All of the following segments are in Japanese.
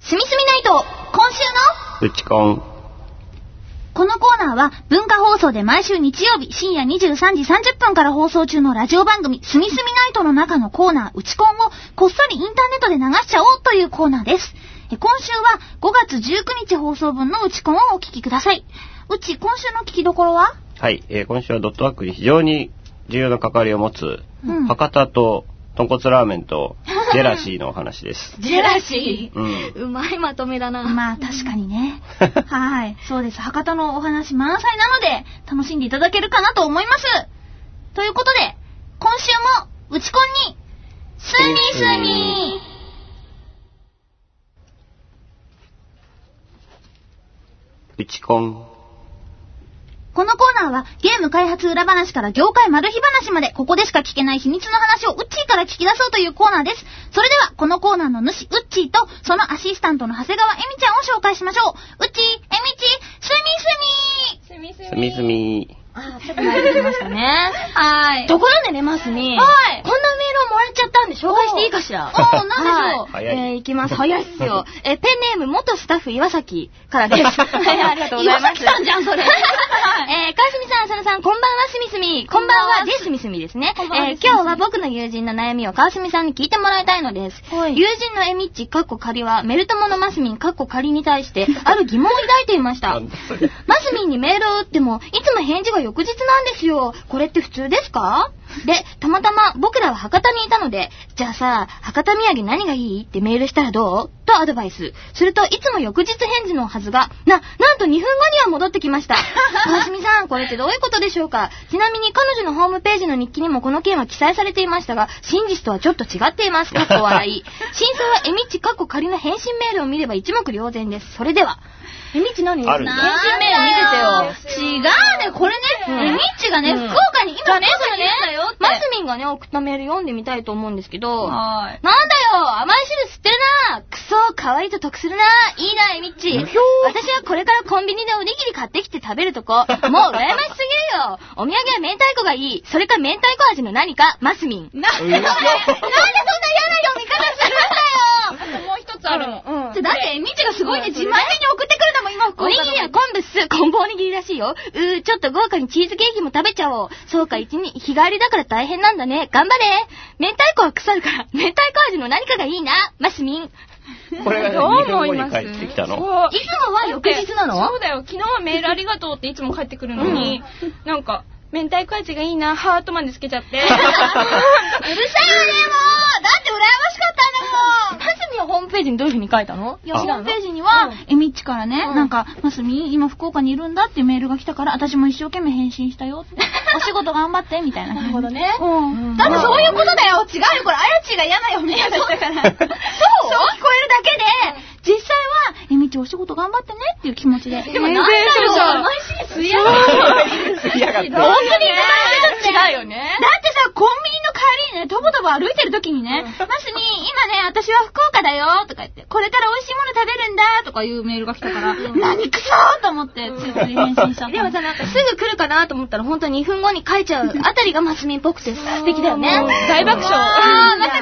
すみすみナイト、今週のうちこん。このコーナーは文化放送で毎週日曜日深夜23時30分から放送中のラジオ番組すみすみナイトの中のコーナーうちコンをこっそりインターネットで流しちゃおうというコーナーです。え今週は5月19日放送分のうちコンをお聞きください。うち、今週の聞きどころは？はい、えー今週はドットワークに非常に重要な関わりを持つ、うん博多と豚骨ラーメンと ジェラシーのお話です。ジェラシうん。ー。うまいまとめだな。まあ確かにね。はい。そうです。博多のお話満載なので、楽しんでいただけるかなと思います。ということで、今週も、うちこんに、すみすみうちこん。このコーナーは、ゲーム開発裏話から業界マル秘話まで、ここでしか聞けない秘密の話をウッチーから聞き出そうというコーナーです。それでは、このコーナーの主、ウッチーと、そのアシスタントの長谷川エミちゃんを紹介しましょう。ウッチー、エミチ、すみすみすみすすみすみ。あ、ちょっと慣れてきましたね。はいところでね、マスに。はいこんなメールをもらっちゃったんで紹介していいかしら。おー、なんでしょう。はい。早いえー、いきます。早いっすよ。えー、ペンネーム元スタッフ岩崎からです。はい、ありがとうございます。岩崎さんじゃんそれえー、かすみさん、浅野さん、こんばんは、すみすみ。こんばんは、ですみすみですね。えー、今日は僕の友人の悩みを川澄さんに聞いてもらいたいのです。はい友人のエミッチ、かっこ仮は、メルトモのマスミン、かっこ仮に対して、ある疑問を抱いていました。マスミンにメールを打っても、いつも返事が翌日なんですよ。これって普通ですか？で、たまたま僕らは博多にいたので、じゃあさ、博多土産何がいいってメールしたらどう？とアドバイス。すると、いつも翌日返事のはずが、な、なんと2分後には戻ってきました。川澄さん、これってどういうことでしょうか？ちなみに彼女のホームページの日記にもこの件は記載されていましたが、真実とはちょっと違っています。かっこ笑い。真相はエミッチかっこ仮の返信メールを見れば一目瞭然です。それでは。エミッチ何？あるんだ返信メール見せてよ。違うね、これね、うん。えミッチがね、うん。福岡に今ね、そそれね。マスミンがね、送ったメール読んでみたいと思うんですけど、はーい。なんだよ。甘い汁吸ってるな。クソ可愛いと得するな。いいな、エミッチ私はこれからコンビニでおにぎり買ってきて食べるとこ、もう羨ましすぎるよ。お土産は明太子がいい。それか明太子味の何か、マスミン。な、なんでそんな嫌な読み方するんだよ つあるの。うんだって、ミッチがすごいね、自慢げに送ってくるんだもん、今、福岡のおにぎりは昆布っす。昆布おにぎりらしいよ。うー、ちょっと豪華にチーズケーキも食べちゃおう。そうか、一日、日帰りだから大変なんだね。頑張れ。明太子は腐るから、明太子味の何かがいいな。マスミン。これがどう2分後思います？に帰ってきたのいつもは翌日なの？そうだよ。昨日はメールありがとうっていつも帰ってくるのに、なんか、明太子味がいいな、ハートまでつけちゃって。うるさいよね、もうだって羨ましかったんだもんマスミンはホームページにどういう風に書いたの？いや、ホームページには、えみっちからね、うんなんか、マスミン、今福岡にいるんだってメールが来たから、私も一生懸命返信したよって。お仕事頑張って、みたいな。なるほどね。うん。だってそういうことだよ違うよ、これ、あやちが嫌な読みたから。そうそう聞こえるだけで、実際は、えみっちお仕事頑張ってねっていう気持ちで。でもなんだよ甘いし、吸 いやがって。本当にね、違うよね。だってさ、コンビニのね、とぼとぼ歩いてる時にね、マスミン、今ね、私は福岡だよとか言って、これから美味しいもの食べるんだとかいうメールが来たから、何くそーと思って、ついつい返信しちゃった。でもさ、なんかすぐ来るかなと思ったら、本当に2分後に書いちゃうあたりがマスミンっぽくて素敵だよね。大爆笑。あー、まさ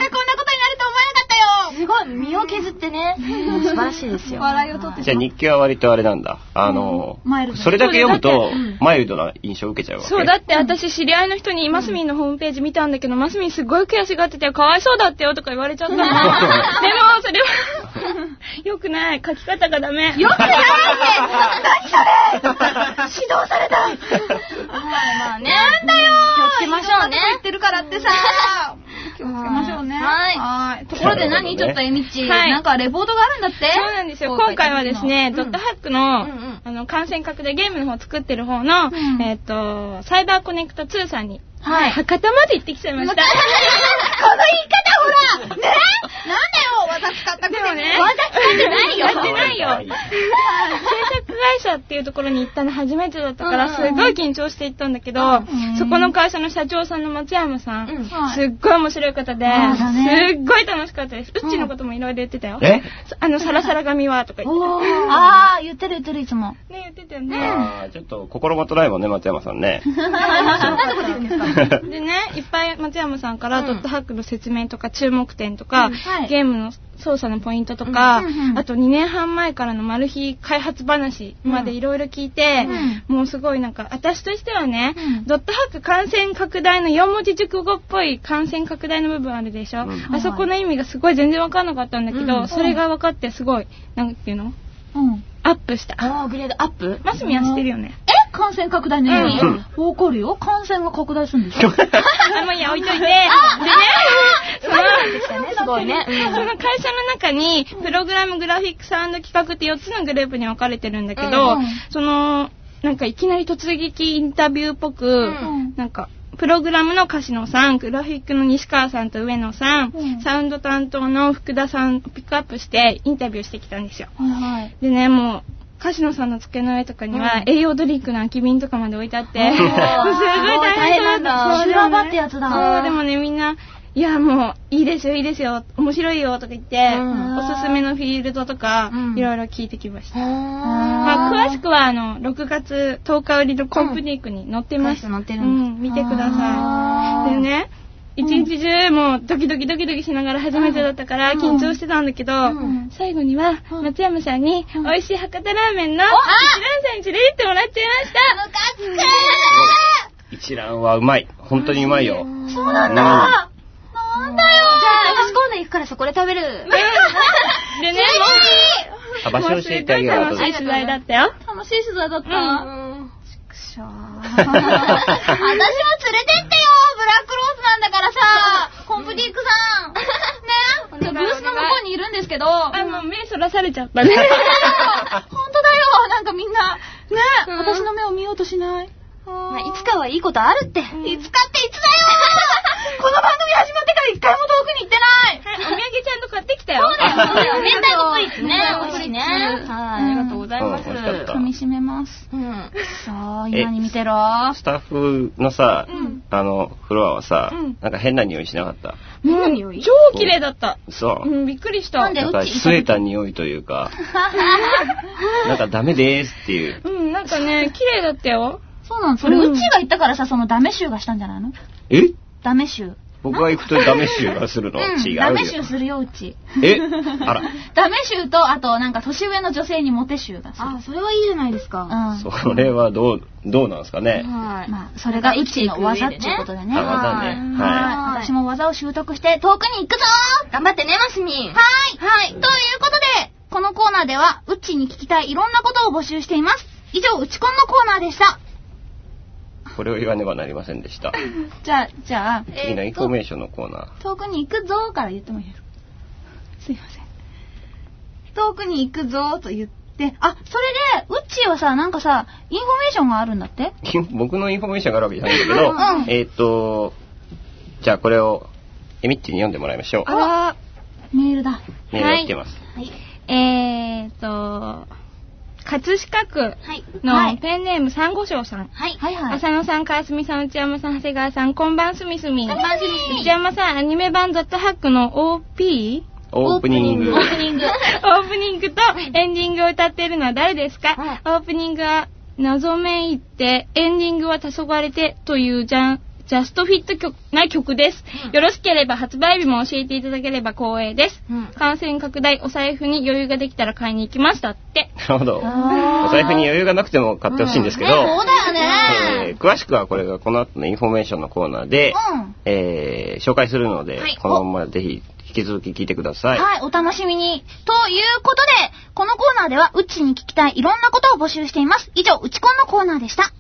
らしいですよ。笑いを取ってじゃあ日記は割とあれなんだ。あのそれだけ読むとマイルドな印象を受けちゃうわけ。そう、だって私知り合いの人にマスミンのホームページ見たんだけど、マスミンすごい悔しがってて、かわいそうだってよとか言われちゃったの。でも、それは、よくない。書き方がダメ。よくないって何それ指導された。まあね。なんだよ。気をつけましょうね。言ってるからってさ。気をつけましょうね。はい。はい。ところで何？ちょっとえみっち、はい。なんかレポートがあるんだって。そうなんですよ。今回はですね、ドットハックの、うんうん。あの、感染拡大ゲームの方作ってる方の、ん。えっ、と、サイバーコネクト2さんに、はい。博多まで行ってきちゃいました。この言い方ほら。ね。なんだよ。私使ったくせに。でもね。私使ってないよ。やってないよ。社っていうところに行ったの初めてだったから、すごい緊張して行ったんだけど、そこの会社の社長さんの松山さん、すっごい面白い方で、すっごい楽しかったです。うっちのこともいろいろ言ってたよ。え？あの、サラサラ髪はとか言って。おーあー、言ってる言ってるいつも。ね、言ってたよね。ちょっと心もとないもんね、松山さんね。で言うんですか？でね、いっぱい松山さんからうんドットハックの説明とか注目点とか、はいゲームの操作のポイントとか、あと2年半前からのマル秘開発話までいろいろ聞いて、もうすごいなんか、私としてはね、うん。ドットハック感染拡大の4文字熟語っぽい感染拡大の部分あるでしょ、うん。あそこの意味がすごい全然わかんなかったんだけど、うん。それが分かってすごい、なんていうの？うん。アップした。あー、グレードアップ？マスミは知ってるよね。え感染拡大の意味？うかるよ。感染が拡大するんでしょ？あ、もういいや、置いといて。でね、その、すごいね。その会社の中に、プログラム、グラフィック、サウンド、企画って4つのグループに分かれてるんだけど、うんその、なんかいきなり突撃インタビューっぽく、ん。なんか、プログラムの柏野さん、グラフィックの西川さんと上野さん、うん。サウンド担当の福田さんをピックアップしてインタビューしてきたんですよ。でね、もう、柏野さんの机の上とかには、栄養ドリンクの空き瓶とかまで置いてあって、すごい大変なんだ。修羅場ってやつだ。そう、でもね、みんな、いや、もう、いいですよ、いいですよ、面白いよ、とか言って、うんおすすめのフィールドとか、うんいろいろ聞いてきました。あまあ、詳しくは、あの、6月10日売りのコンプニークに載ってます。うん載ってるうんん、見てください。でね、一日中もうドキドキドキドキしながら初めてだったから緊張してたんだけど、ん最後にはうん松山さんに美味しい博多ラーメンの一蘭さんに連れてってもらっちゃいました。一蘭はうまい。本当にうまいよ。そうなんだ。行くからそこで食べる。で ね、あ場所教えてあげよう。楽しい取材だったよ。楽しい取材だった。うん。くしょー。私も連れてってよ。ブラックローズなんだからさ。コンプディックさん。ね。ブースの向こうにいるんですけど。あ、もう目そらされちゃったね。本当だよ。なんかみんな、ね、うん。私の目を見ようとしない。まあいつかはいいことあるって。いつかっていつだよこの番組始まってから一回も遠くに行ってないお土産ちゃんと買ってきたよ。明太子プリッツね。美味しいね。はい、ありがとうございます。うん美味しかった噛み締めます。うん。さあ、今に見てろ。スタッフのさうん、あの、フロアはさうん、なんか変な匂いしなかった？もう何より超綺麗だった。そうう。ん、びっくりした。なんでなんか吸えた匂いというか、なんかダメですっていう。うん、なんかね、綺麗だったよ。そうなの？それ、うちが言ったからさ、そのダメ臭がしたんじゃないの？え？ダメ臭。僕が行くとダメ臭がするのうん、違ダメ。臭するよ、うち。え？あら。ダメ臭と、あと、なんか、年上の女性にモテ臭がする。あ、それはいいじゃないですか。うん。それはどう、どうなんですかね？はい。まあ、それがうちの技っていうことでね。あ技ねはい。はい私も技を習得して遠くに行くぞ頑張ってね、マスミ。はい。はい。ということで、このコーナーでは、うちに聞きたいいろんなことを募集しています。以上、うちこんのコーナーでした。これを言わねばなりませんでした。じゃあ、じゃあ、次のインフォメーションのコーナ遠くに行くぞーから言ってもいいですかすいません。遠くに行くぞーと言って、あ、それで、うっちーはさ、なんかさ、インフォメーションがあるんだって？ー。僕のインフォメーションがあるわけじゃないんだけど、うんえーっと、じゃあこれを、エミッチに読んでもらいましょう。あメールだ。メールが来てます。はい。えーと、葛飾区はい。のペンネームサンゴ礁さん。はい。はいはい。浅野さん、川澄さん、内山さん、長谷川さん、こんばんすみすみ。こんばんすみ内山さん、アニメ版ザットハックの OP? オープニング。オープニング。オープニングとエンディングを歌っているのは誰ですか、オープニングは謎めいって、エンディングは黄昏てというジャン、ジャストフィット曲な曲です。よろしければ発売日も教えていただければ光栄です。うん感染拡大、お財布に余裕ができたら買いに行きましたって。なるほど。お財布に余裕がなくても買ってほしいんですけど、ね、そうだよねえー詳しくはこれがこの後のインフォメーションのコーナーで、うん。えー紹介するので、はいこのままぜひ引き続き聞いてください。はい、お楽しみに。ということで、このコーナーでは、うちに聞きたいいろんなことを募集しています。以上、うちこんのコーナーでした。